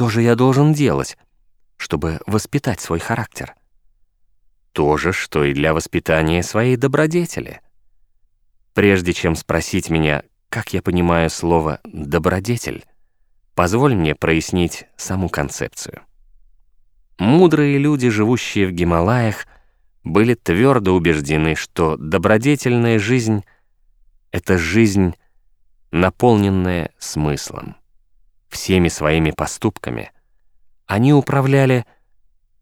что же я должен делать, чтобы воспитать свой характер? То же, что и для воспитания своей добродетели. Прежде чем спросить меня, как я понимаю слово «добродетель», позволь мне прояснить саму концепцию. Мудрые люди, живущие в Гималаях, были твердо убеждены, что добродетельная жизнь — это жизнь, наполненная смыслом. Всеми своими поступками они управляли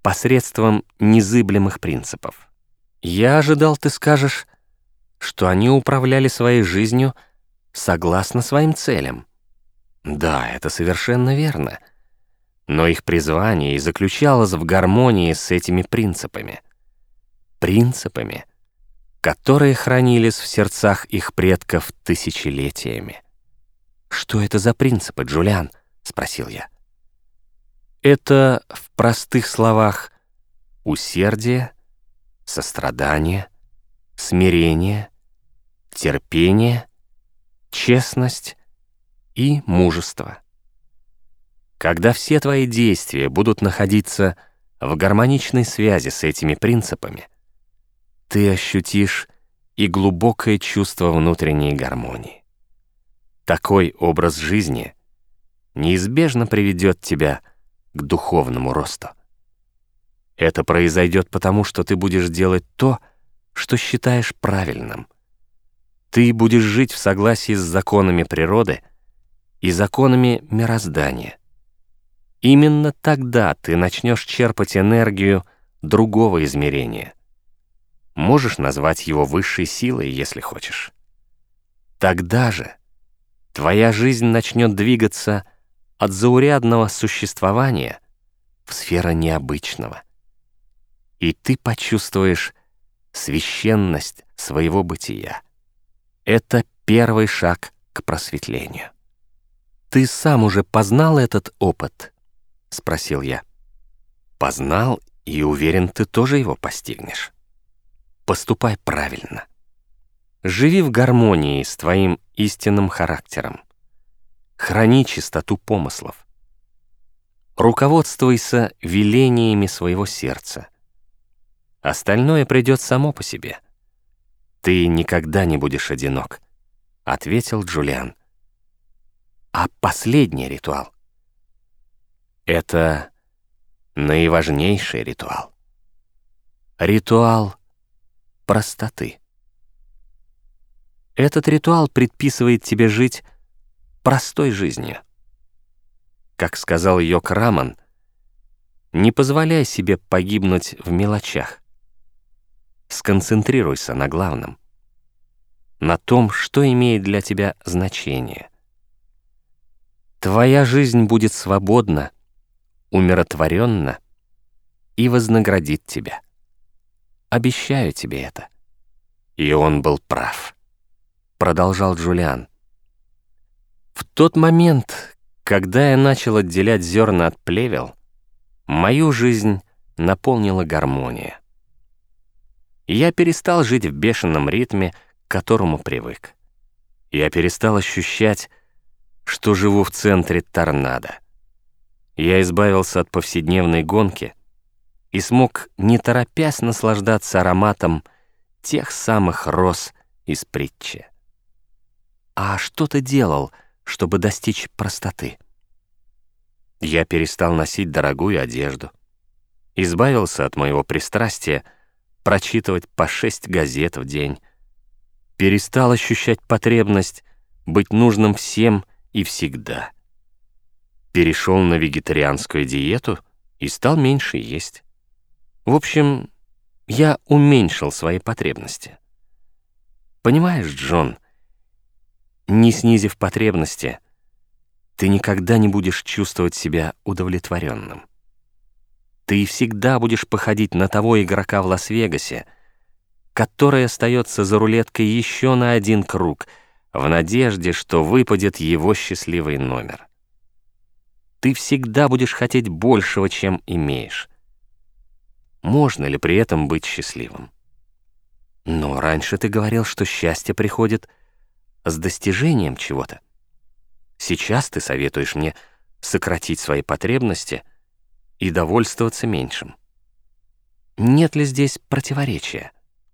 посредством незыблемых принципов. Я ожидал, ты скажешь, что они управляли своей жизнью согласно своим целям. Да, это совершенно верно. Но их призвание и заключалось в гармонии с этими принципами. Принципами, которые хранились в сердцах их предков тысячелетиями. «Что это за принципы, Джулиан?» — спросил я. Это в простых словах усердие, сострадание, смирение, терпение, честность и мужество. Когда все твои действия будут находиться в гармоничной связи с этими принципами, ты ощутишь и глубокое чувство внутренней гармонии. Такой образ жизни неизбежно приведет тебя к духовному росту. Это произойдет потому, что ты будешь делать то, что считаешь правильным. Ты будешь жить в согласии с законами природы и законами мироздания. Именно тогда ты начнешь черпать энергию другого измерения. Можешь назвать его высшей силой, если хочешь. Тогда же твоя жизнь начнет двигаться от заурядного существования в сферу необычного. И ты почувствуешь священность своего бытия. Это первый шаг к просветлению. «Ты сам уже познал этот опыт?» — спросил я. «Познал, и уверен, ты тоже его постигнешь. Поступай правильно. Живи в гармонии с твоим истинным характером. Храни чистоту помыслов. Руководствуйся велениями своего сердца. Остальное придет само по себе. Ты никогда не будешь одинок, — ответил Джулиан. А последний ритуал — это наиважнейший ритуал. Ритуал простоты. Этот ритуал предписывает тебе жить простой жизнью. Как сказал Йок Раман, не позволяй себе погибнуть в мелочах. Сконцентрируйся на главном, на том, что имеет для тебя значение. Твоя жизнь будет свободна, умиротворенна и вознаградит тебя. Обещаю тебе это. И он был прав, продолжал Джулиан. В тот момент, когда я начал отделять зерна от плевел, мою жизнь наполнила гармония. Я перестал жить в бешеном ритме, к которому привык. Я перестал ощущать, что живу в центре торнадо. Я избавился от повседневной гонки и смог, не торопясь, наслаждаться ароматом тех самых роз из притчи. «А что ты делал?» Чтобы достичь простоты. Я перестал носить дорогую одежду, избавился от моего пристрастия прочитывать по шесть газет в день, перестал ощущать потребность быть нужным всем и всегда. Перешел на вегетарианскую диету и стал меньше есть. В общем, я уменьшил свои потребности. Понимаешь, Джон, — не снизив потребности, ты никогда не будешь чувствовать себя удовлетворенным. Ты всегда будешь походить на того игрока в Лас-Вегасе, который остается за рулеткой еще на один круг, в надежде, что выпадет его счастливый номер. Ты всегда будешь хотеть большего, чем имеешь. Можно ли при этом быть счастливым? Но раньше ты говорил, что счастье приходит с достижением чего-то. Сейчас ты советуешь мне сократить свои потребности и довольствоваться меньшим. Нет ли здесь противоречия?